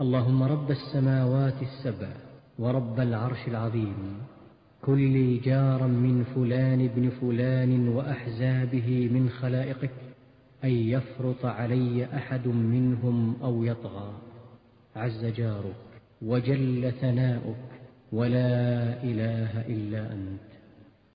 اللهم رب السماوات السبع ورب العرش العظيم كن لي جارا من فلان ابن فلان وأحزابه من خلائقك أن يفرط علي أحد منهم أو يطغى. عز جارك وجل ثناؤك ولا إله إلا أنت.